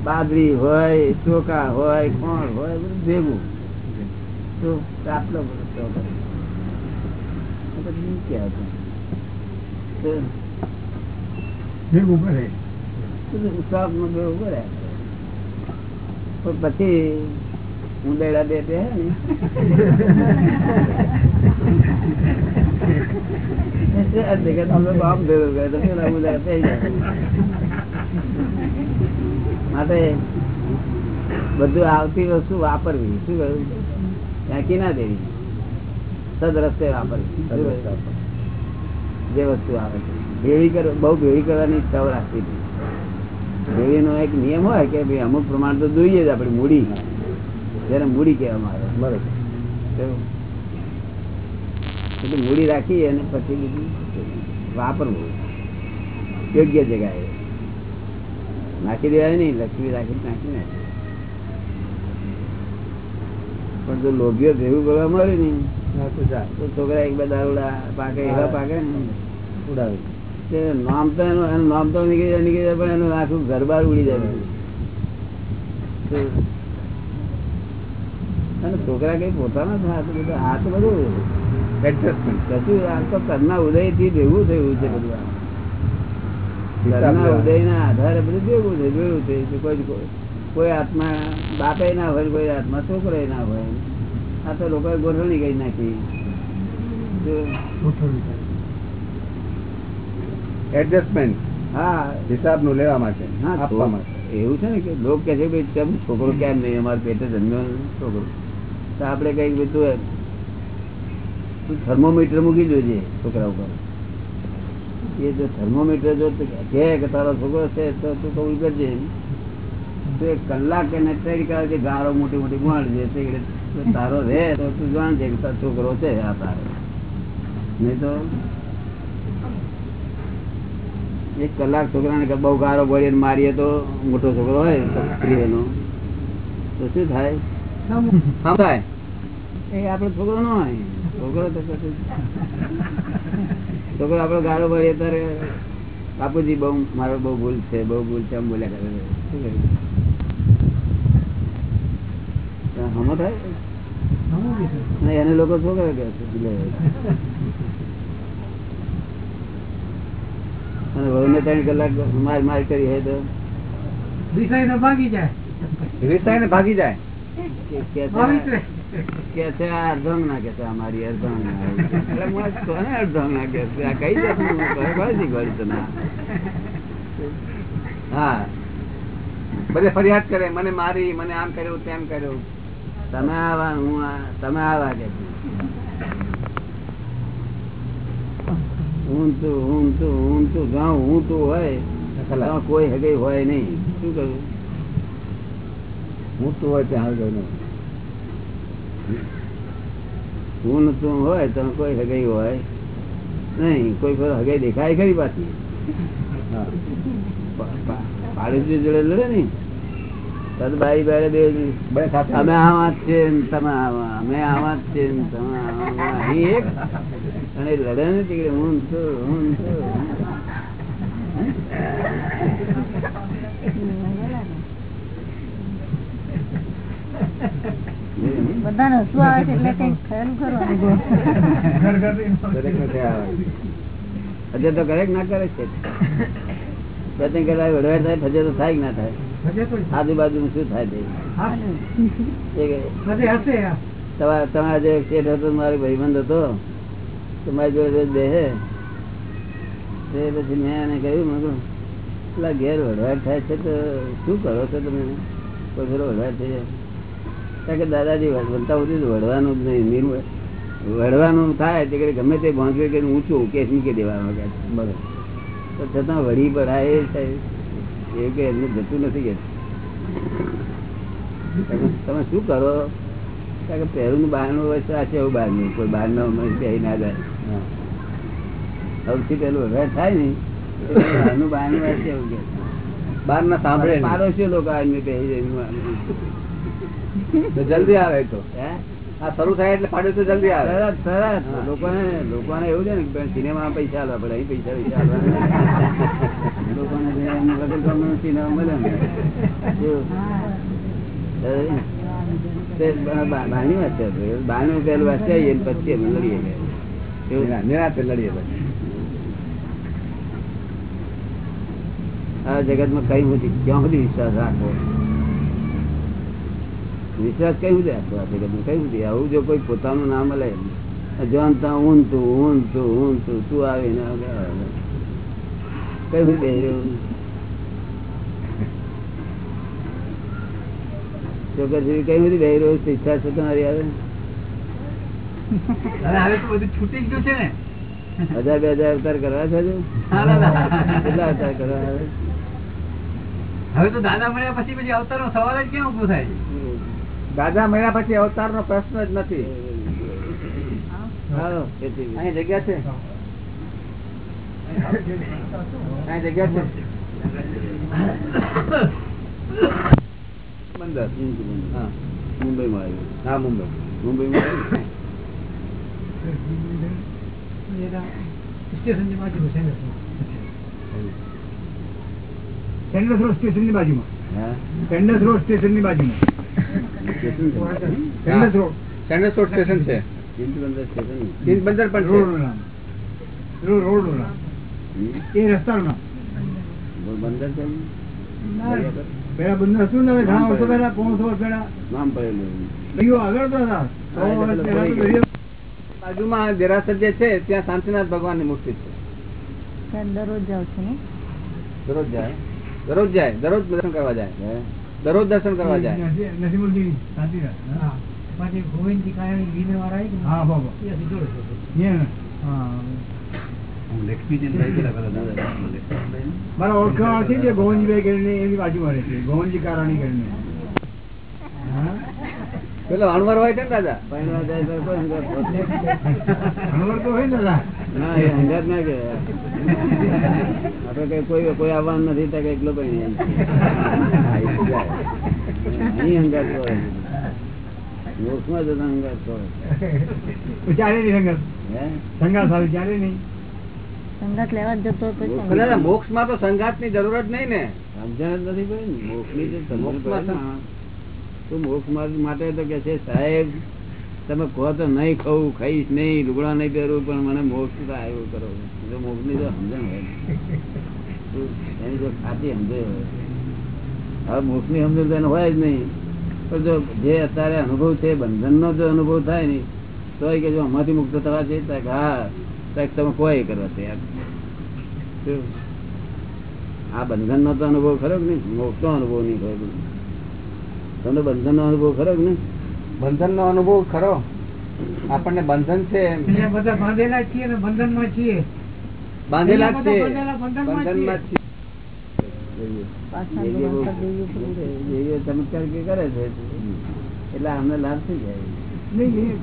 બાજરી હોય, ચોખા હોય ખોણ હોય, બધું ભેગું. તો આટલો બધો સ્ટોક ભેગું કરે પછી ઉંદેડા બે બે માટે બધું આવતી વસ્તુ વાપરવી. શું કહ્યું? ફેંકી ના દેવી. સદ રસ્તે વાપરવી જે વસ્તુ આવે છે. ભેળી કર બહુ ભેળી કરવાની ઈચ્છાઓ રાખવી નહીં ભેળીનો એક નિયમ હોય કે ભાઈ અમુક પ્રમાણ તો જોઈએ જ આપણે મૂડી. જેને મૂડી કહેવામાં આવે. બરોબર. એટલે મૂડી રાખી અને પછી બીજું વાપરવું. યોગ્ય જગાએ નાખી દેવાય નહીં લક્ષ્મી રાખી નાખી ને પણ જો લોભીઓ ભેગું કરવા મળે ને તો છોકરા એક બે દારૂડા પાકે એવા પાકે ને. ઉડાવે. નામ તો એનું એનું નામ તો નીકળી જાય નીકળી જાય પણ એનું આખું ઘર બાર ઉડી જાય. અને છોકરા કઈ પોતાના જ હાથ બધું તો બધું એડજસ્ટમેન્ટ કશું આ તો કરના ઉદયથી ભેગું થયું છે બધું કરના ઉદય ના આધારે બધું ભેગું છે ભેગું થયું કોઈ કોઈ- કોઈ આત્મા બાપે ના હોય કોઈ આત્મા છોકરો ના હોય. આ તો લોકોએ ગોઠવણી કરી નાખી. એડજસ્ટમેન્ટ હા. હિસાબનું લેવા માટે આપવા માટે. એવું છે ને કે લોકો કે છે ભાઈ કેમ છોકરો કેમ નહીં? અમારે પેટે જન્મ્યો છોકરો. તો આપણે કંઈક ભાઈ તું થર્મોમીટર મૂકી જોજે છોકરા ઉપર. એ જો થર્મોમીટર જો કહે કે તારો છોકરો છે તો તું કબૂલ કરજે. તો એક કલાક એને ટ્રેન કરે છે ગારો મોટી મોટી ઘડીએ તો તારો રહે તો તું જાણજે કે તારો છોકરો છે આ તારો. નહીં તો એક કલાક છોકરાને કે બહુ ગારો બોલીને મારીએ તો મોટો છોકરો હોય તો સ્ત્રીનો. તો શું થાય? સમજાય એ આપણો છોકરો ન હોય. છોકરો તો પછી છોકરો આપડે ગાળો ભરીએ ત્યારે બાપુજી બહુ મારો બહુ ભૂલ છે બહુ ભૂલ છે આમ બોલ્યા કરે શું કર્યું હમો થાય? એને લોકો છોકરા કહે છે લે. અને વહુને ત્રણ કલાક માર માર કરી હોય તો? ભાગી જાય. રિસાય ને ભાગી જાય? કે- કે છે- આ અર્ધંગ ના કે છે અમારી અર્ધંગ ના. એટલે હું આજ કોને અર્ધંગ ના કે છે? આ કઈ જાતનું કોઈ કોઈ શીખવાડ્યું તને. આ? હા. બધે ફરિયાદ કરે મને મારી મને આમ કર્યું તેમ કર્યું. તમે આવા હું તમે આવા કે છે. હું તો હું તો હું તો ગાઉ હું તો હોય કોઈ હગે હોય નહીં. શું કહ્યું? હું તો હોય ત્યાં આવી હું તું હોય તો કોઈ હગે હોય નહીં. કોઈ કોઈ હગે દેખાય ખરી પાછી. પાડોશી જોડે લડે ને તદ બારી બારે બે અમે આવા જ છે તમે આવા અમે આવા જ છે તમે આવા એક અને લડે નથી કે હું ને હું બધાને આવે છે? એટલે ખરું તો કરે કે ના કરે છે? ત્રણ કલાક વડવાડ થાય હજે તો થાય કે ના થાય? આજુબાજુ શું થાય તમારા જે શેઠ હતો મારો ભાઈબંધ હતો તો મારી જોડે બેહે તે પછી મેં એને કહ્યું, મેં પેલા ઘેર વડવાડ થાય છે તો શું કરો છો તમે? કોઈ ફેરો વડવાડ થઈ જાય. કારણ કે દાદાજી બનતા સુધી તો વડવાનું જ નહીં નિર્વ- વઢવાનું થાય તે કરી ગમે તે ભોંચવે કે ઊંચું કેસ મૂકી દેવાનું કે બરાબર. તો છતાં વળી પડાય એ થાય. એવું કે એમને જતું નથી કે. તમે શું કરો? કારણ કે પહેલું બહારનું હોય છે આ છે એવું બહારનું. કોઈ બહારનો પહેરી ના જાય. સૌથી પહેલું હવે થાય ને બહારનું બહારનું છે એવું કે. બાર ના સાંભળે પાડોશી લોકો જલ્દી આવે તો. આ શરૂ થાય એટલે પાડે તો જલ્દી આવે. સરસ સરસ. લોકોને લોકોને એવું છે ને કે સિનેમા પૈસા આલવા પડે અહીં પૈસા પૈસા આલવા લોકોને સિનેમા મળે ને. એવું. હવે તે બા- બા- બહારની વાત છે બહારનું પેલું વાંચાઈએ પછી અમે લડીએ નિરાંતે લડીએ આ જગતમાં કઈ બધી ક્યાં સુધી વિશ્વાસ રાખવો વિશ્વાસ કઈ બધી રાખવો આ જગતમાં? કઈ બધી આવું જો કોઈ પોતાનું નામ લે. જાણતા ઊન તું ઊન તું આવે. કઈ બધી છોકર જેવી કઈ બધી બે રોજ? ઈચ્છા છે તમારી આવે? હવે તો બધું છૂટી ગયું છે ને. હજાર બે હજાર અવતાર કરવા છે. કેટલા અવતાર કરવા આવે? હવે તો દાદા મળ્યા પછી પછી અવતારનો સવાલ જ ક્યાં ઊભો થાય દાદા મળ્યા પછી અવતાર નો પ્રશ્ન જ નથી. અહીં જગ્યા છે? અહીં જગ્યા છે? બંદર હા. મુંબઈમાં આવ્યું હા મુંબઈ. મુંબઈમાં આવ્યું સ્ટેશનની બાજુમાં સેન્ડસ રોડ સ્ટેશનની બાજુમાં હા સેન્ડસ રોડ સ્ટેશનની બાજુમાં સ્ટેશન છે. Sandhurst road Sandhurst road station છે ચિંતબંદર સ્ટેશન. ચીન બંદર પણ રોડનું નામ રોડ રોડનું નામ હમ. એ રસ્તાનું નામ બંદર છે પેલા બંધ હતું ને હવે ઘણા વર્ષો પહેલા પાંચસો વર્ષ પહેલા નામ પડેલું દરિયો આગળ તો હતા બાજુમાં દેરાસર જે છે ત્યાં શાંતિનાથ ભગવાનની મૂર્તિ છે. દરરોજ જાવ છું ને? દરરોજ જાય. દરરોજ જાય. દરરોજ દર્શન કરવા જાય. દરરોજ દર્શન કરવા જાય. નસી- નસીમુદ્દીન શાંતિનાથ. ગોવિંદજી કાયણી વીને વાળા હા બાબા. મારા ઓળખાણ છે જે ગોવનજીભાઈ કરીને એની બાજુમાં રહે છે. ગોવનજી કારાણી કરીને. પેલો અણવર હોય છે ને દાદા? પરણવા તો કોઈ નહીં. અનવર હોય ને દાદા. ના ના કહેવાય. આપણે કોઈ કોઈ આવવાનું નથી તો કે એકલો કઈ અહીં. હંગાત હોય. મોક્ષમાં જતા હંગાત હોય. ચાલે નહીં સંગત? હે? સંગાત સાથે ચાલે નહીં? સંગાત લેવા જતો મોક્ષ મોક્ષમાં તો સંઘાતની જરૂરત જ નહીં ને. સમજણ નથી મોક્ષ ને. મોક્ષની જે સમજણ મોક્ષમાં પડે ને, તો મોક્ષ માટે તો કે છે, સાહેબ, તમે કહો તો નહીં ખાવું ખાઈશ નહીં, લુગડા નહીં પહેરવું પણ મને મોક્ષ તો આવ્યો કરો. જો મોક્ષની તો સમજણ હોય એની જો ખાતી સમજણ હોય. હવે મોક્ષની સમજણ તો એને હોય જ નહીં. પણ જો જે અત્યારે અનુભવ છે, બંધનનો જો અનુભવ થાય ને તો કે જો આમાંથી મુક્ત થવા છે હા, તો તમે કોઈ કરવા તૈયાર? આ બંધન નો તો અનુભવ ખરો કે નહીં? મોક્ષ નો અનુભવ નહીં ખરો. તમને બંધન નો અનુભવ ખરો ને બંધન નો અનુભવ ખરો. આપણને બંધન છે બધા બાંધેલા છીએ ને બંધનમાં છીએ. બાંધેલા છે. બંધનમાં જ છીએ. ચમત્કાર કે કરે છે. એટલે અમને લાભ થઈ જાય.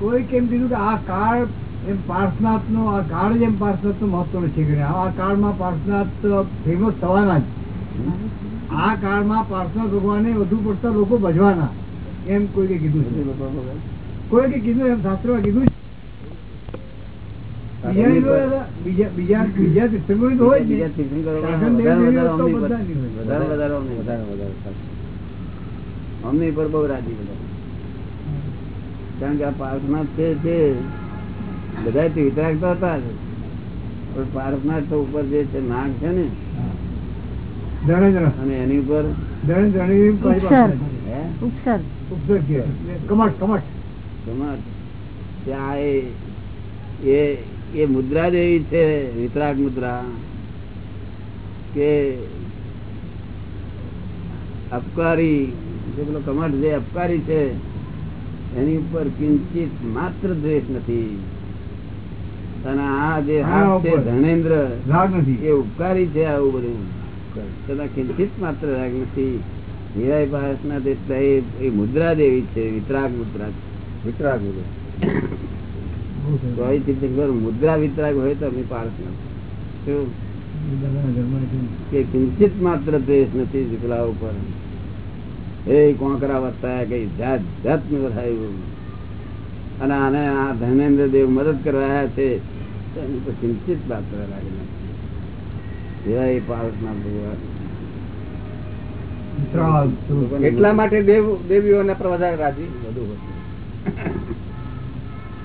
કોઈ કેમ કીધું કે આ કાળ એમ પાર્શનાથ નો આ કાળ જ એમ પાર્શનાથનું મહત્વ નથી કે આ કાળમાં પાર્શનાથ ફેમસ થવાના જ. આ કાળમાં પાર્શનાથ ભગવાને વધુ પડતા લોકો ભજવાના. એમ કોઈ કીધું છે. કોઈ કીધું એમ શાસ્ત્રમાં કીધું. બીજા બીજા બીજા તો હોય બીજા તીર્થંકરો અમની પર- બહુ રાજી બધા. કારણ કે આ પાર્થનાથ છે તે બધા વિતરાગ તો હતા પણ પાર્થનાથ તો ઉપર જે છે નાગ છે ને અને એની ઉપર. હે? કમટ કમટ ત્યાં એ- એ એ મુદ્રા જ એવી છે વિતરાગ મુદ્રા કે અપકારી જે પેલો કમઠ જે અપકારી છે એની ઉપર કિંચિત માત્ર દ્વેષ નથી. અને આ જે હાથ છે ધનેન્દ્ર નથી. એ ઉપકારી છે આવું બધું. કિંચિત માત્ર રાગ નથી. એ મુદ્રા દેવી છે વિતરાગ મુદ્રા વિતરાગ તીર્થંકર મુદ્રા વિતરાગ હોય તો અમે પારસ. કે કિંચિત માત્ર દ્વેષ નથી દીકરા ઉપર. એ કોંકરા વસ્તા કઈ જાત જાતનું વધાયું અને આને આ ધર્મેન્દ્ર દેવ મદદ કરવા છે કિંચિત માત્ર લાગે નથી. એવા એ ભગવાન એટલા માટે દેવ દેવીઓને વધારે રાજી બધું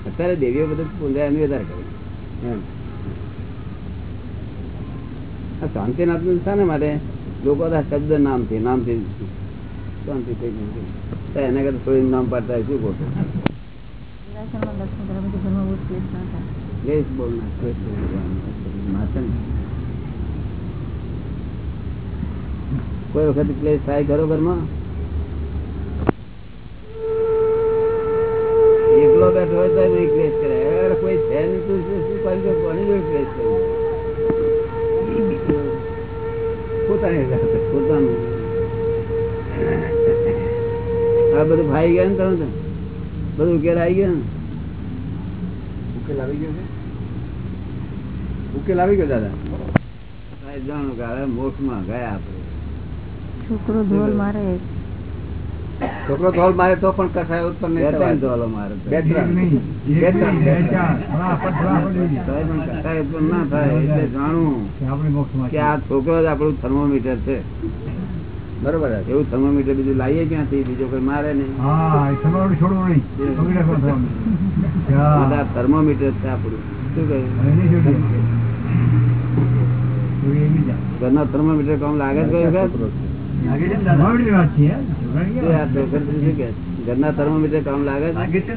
અત્યારે દેવીઓ બધું પૂજા એની વધારે કરે. એમ. શાંતિનાથનું શાને માટે? લોકો શબ્દ નામથી નામથી શાંતિ થઈ ગઈ એના કરતા થોડી નામ પાડતા શું ખોટું બોલ દર્શન કર્યા પછી ઘરમાં બહુ ક્લેશ ના થાય જયેશ બોલ ના જયેશ બોલ માથે ને. કોઈ વખત ક્લેશ થાય ખરો ઘરમાં. એકલો બેઠો હોય તો નહીં ક્લેશ કરે અરે કોઈ છે નહીં તું શું શું કરી દે કોની જોડે ક્લેશ કરવો? પોતાની જાતે. પોતાનું. આ બધું ભાઈ ગયા ને તમે તો? બધું ઉકેલ આવી ગયો ને? ઉકેલ આવી ગયો છે? ઉકેલ આવી ગયો દાદા. સાહેબ જાણો કે હવે મોક્ષમાં ગયા આપણે. છોકરો ધોલ મારે. છોકરો ધોલ મારે તો પણ કસાય ઉત્પન્ન બે નહીં ત્રણ. ધોલો મારે બે ત્રણ. બે ત્રણ, કસાય ઉત્પન્ન ના થાય એટલે જાણવું કે આપણે મોક્ષમાં કે આ છોકરો જ આપણું થર્મોમીટર છે. બરોબર એવું થર્મોમીટર બીજું લાવીએ ક્યાંથી? બીજો કોઈ મારે નહીં. થર્મોમીટર છે આપણું. શું કહ્યું. ઘરના થર્મોમીટર કામ લાગે છે. ઘરના થર્મોમીટર કામ લાગે છે?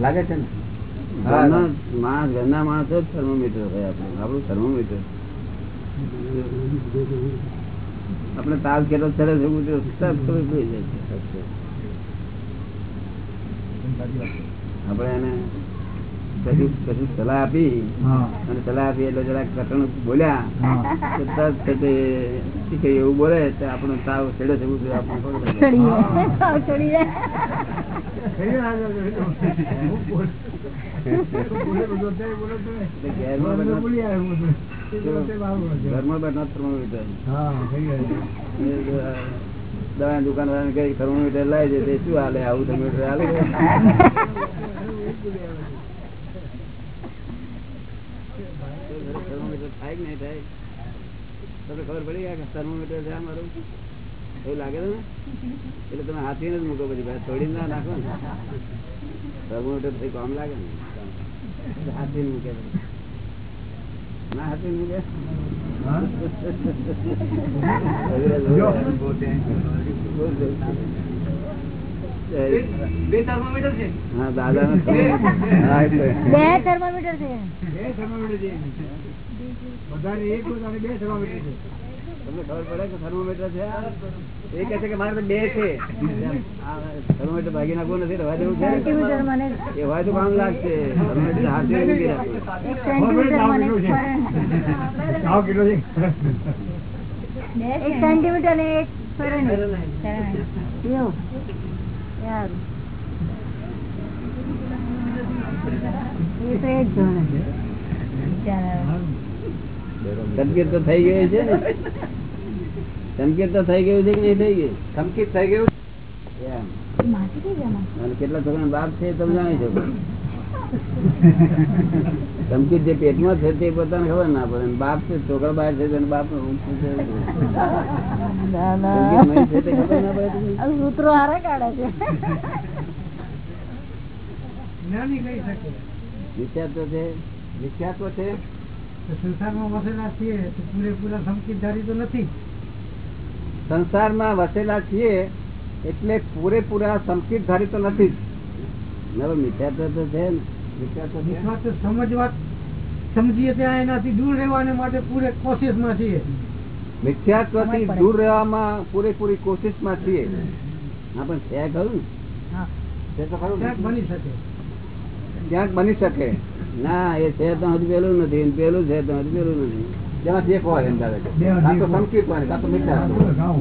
લાગે છે. ઘરના માણસ થર્મોમીટર હોય આપણું. આપણું થર્મોમીટર. આપણે તાલ કેટલો જાય છે. આપણે એને સલાહ આપી અને સલાહ આપી એટલે જરાક કટણ બોલ્યા એવું બોલે તો આપણો તાવ છેડે છે એવું આપણને ખબર પડી જાય. ચડી જાય સાવ ચડી જાય થઈ ગયું દાદા, થઈ ગયું. હું બોલ- હું બોલે બધું અત્યારે બોલો તો ને. એટલે ઘેરમાં બોલે બેઠા- બોલી આવ્યો બધું. એ તો અત્યારે બહાર બોલે છે. ઘરમાં બેઠા થર્મોમીટર હા થઈ ગયું દવા દુકાન વાળા કઈ થર્મોમીટર લાવી દે શું હાલે આવું થર્મોમીટર હાલે થર્મોમીટર થાય કે નહીં થાય? તમને ખબર પડી ગયા કે થર્મોમીટર છે મારું? એવું લાગે છે ને એટલે તમે હાથી જ મૂકો પછી ભાઈ તોડી ના નાખો ને. થર્મોમીટર થઈ કામ લાગે ને? હાથી મૂકે. ના હાથી મૂકે? હા? હા દાદા હા એટલે બે થર્મોમીટર છે. બે થર્મોમીટર છે. બધાને એક બે થર્મોમીટર છે. તમને ખબર પડે કે થર્મોમીટર છે? એ કહે છે કે મારે તો બે છે. થર્મોમીટર ભાગી નાખવું નથી રહેવા દેવું છે? એ હોય તો કામ લાગશે. થર્મોમીટર હાથે એક સેન્ટીમીટર મને કેટલો છે. એક સેન્ટીમીટર ને એક ફેરનહીટ. સંકેત તો થઈ ગયો છે ને? સંકેત તો થઈ ગયું છે કે નહીં થઈ ગયું? સંકિત થઈ ગયું? અને કેટલા છોકરા બાપ છે તમે જાણી શકો. ધમકી જે પેટમાં છે તે પોતાને ખબર ના પડે. બાપ છે છોકરા બહાર છે બાપ છે. ના છે તે સૂત્રો હારા કાઢે છે. સંસારમાં વસેલા છીએ તો પૂરેપૂરા સંકેતધારી તો નથી. સંસારમાં વસેલા છીએ એટલે પૂરેપૂરા સંકેતધારી તો નથી. મિથ્યાત્વ તો છે ને. સમજવા સમજીએ ત્યાં એનાથી દૂર રહેવાને માટે પૂરે કોશિશમાં છીએ. મિથ્યાત્વથી દૂર રહેવામાં પૂરેપૂરી કોશિશમાં છીએ. હા પણ છે ખરું ક્યાંક બની શકે. ક્યાંક બની શકે. ના એ છે તો હજુ પેલું નથી પેલું છે તો હજુ પેલું નથી. જેમાંથી એક હોય એમ કાં તો સંકેત હોય. કાં તો મિથ્યાત્વ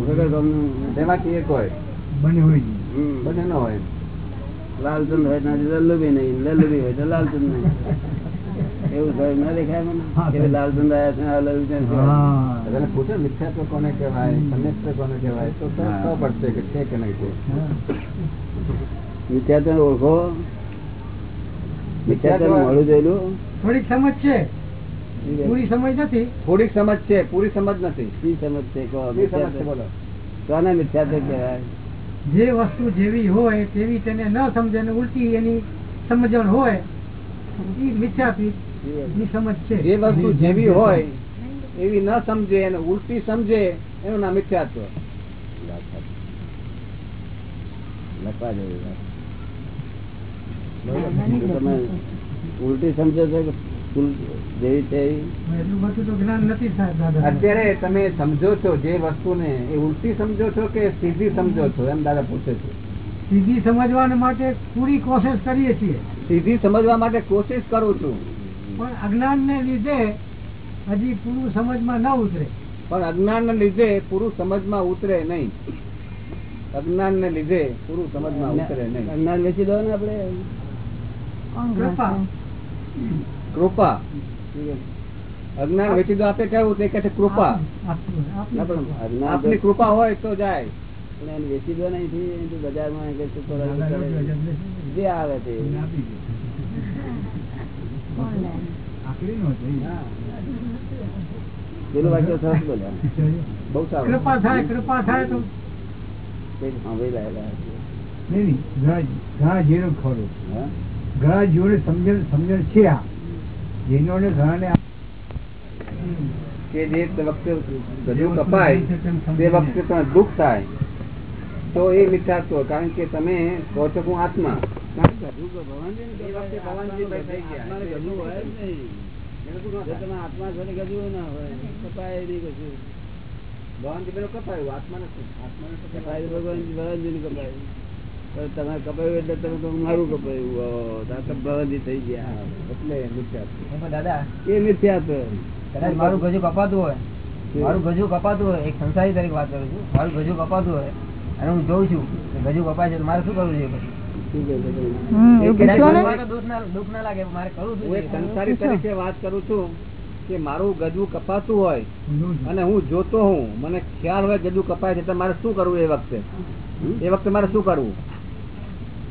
વગર ગમનું એક હોય. બને હોય હમ. ન હોય લાલચંદ હોય તો નહીં હોય તો લાલચંદ નહીં. એવું થાય ના દેખાય મને? કે લાલચંદ આવ્યા છે લલ્લુચંદ તને પૂછે ને મિથ્યાત્વ કોને કહેવાય સંન્યાસ્ત કોને કહેવાય? તો ખબર પડશે કે છે કે નહીં તે મિથ્યાત્વ ઓળખો. મિથ્યાત્વ મોડું જોયેલું. થોડીક સમજ છે. પૂરી સમજ નથી. થોડીક સમજ છે પૂરી સમજ નથી. શી સમજ છે કહો. શી સમજ છે મિથ્યાત્વ બોલો. કોને મિથ્યાત્વ કહેવાય? જે વસ્તુ જેવી હોય તેવી તેને ન સમજે ઉલટી એની સમજણ હોય એ મિથ્યાત્વી સમજ છે. જે વસ્તુ જેવી હોય એવી ન સમજે અને ઉલટી સમજે એનું નામ મિથ્યાત્વ. લખવા જેવી? તમે ઉલટી સમજો છો કે ઉલ- જેવી છે એવી? એટલું બધું તો જ્ઞાન નથી સાહેબ દાદા. અત્યારે તમે સમજો છો જે વસ્તુને એ ઉલટી સમજો છો કે સીધી સમજો છો? એમ દાદા પૂછે છે. સીધી સમજવા માટે પૂરી કોશિશ કરીએ છીએ. સીધી સમજવા માટે કોશિશ કરું છું. પણ અજ્ઞાન ને લીધે હજી પૂરું સમજમાં ન ઉતરે. પણ અજ્ઞાન ને લીધે પૂરું સમજમાં ઉતરે નહીં. અજ્ઞાન ને લીધે પૂરું સમજમાં ઉતરે નહીં. અજ્ઞાન વેચી દો ને આપણે. કૃપા. કૃપા. અજ્ઞાન વેચી દો આપે કહ્યું તે કહે છે કૃપા. આપનું- કૃપા. હોય તો જાય. પણ એને વેચી દો ને અહીંથી અહીંથી બજારમાં. જે આવે તે. આપી દે. આખરી નો છે. પેલું વાક્ય સરસ બોલ્યા બહુ સારું. કૃપા થાય કૃપા થાય તો સાંભળી લાયેલા નહીં નહીં. હા? ઘણા જીવોને સમજણ સમજણ છે આ. જેનોને ઘણાને કે જે વખતે ગજુ કપાય તે વખતે તમને દુઃખ થાય. તો એ મિથ્યાત્વ કારણ કે તમે કહો છો કે હું આત્મા ભગવાનજી ભગવાનજી આત્મા ગજુ ના હોય કપાય નહીં કશું. ભગવાનજી પેલું કપાયું આત્મા નથી આત્મા કપાય તો કપાયું. ભગવાન કપાય. પણ તમે કપાયું એટલે તમે તો મારું કપાયું. ભગવાનજી થઈ ગયા. એટલે દાદા એ મિથ્યા કદાચ મારું ગજુ કપાતું હોય. મારું ગજુ કપાતું હોય એક સંસારી તરીકે વાત કરું છું. મારું ગજુ કપાતું હોય અને હું જોઉં છું કે ગજુ કપાય છે મારે શું કરવું જોઈએ પછી? મારે કરવું શું હું એક જોઈએ? સંસારી તરીકે વાત કરું છું કે મારું ગજુ કપાતું હોય અને હું જોતો હું મને ખ્યાલ હોય ગજુ કપાય છે તો મારે શું કરવું એ વખતે? એ વખતે મારે શું કરવું?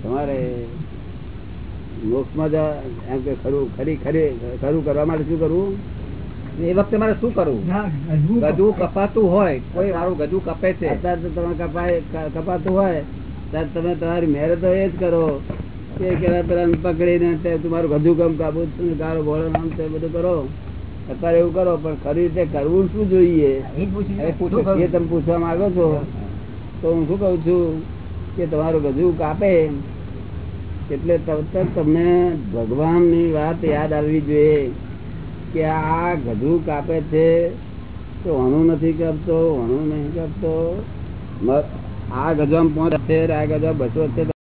તમારે મોક્ષમાં જા એમ કે ખરું ખરી ખરી ખરું કરવા માટે શું કરવું? એ વખતે મારે શું કરવું? ગજુ કપાતું હોય કોઈ મારું ગજુ કપે છે. અત્યારે તો તમે કપાય કપાતું હોય ત્યારે તમે તમારી મહેનત તો એ જ કરો. કે પેલા પેલા પકડીને તે તમારું ગજુ કમ કાબુ ગાળો ભોળો નામ તે બધું કરો. અત્યારે એવું કરો પણ ખરી રીતે કરવું શું જોઈએ? છે. એ તમે પૂછવા માંગો છો. તો હું શું કઉ છું? કે તમારું ગજુ કાપે. એટલે તરત તમને તમને ભગવાનની વાત યાદ આવવી જોઈએ કે આ ગજુ કાપે છે તો હણું નથી કાપતો હણું નહીં કાપતો. આ ગજામાં પાંચ આ ગજા બસો છે